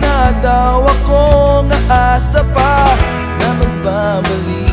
na daw ako Naasa pa na magbabalik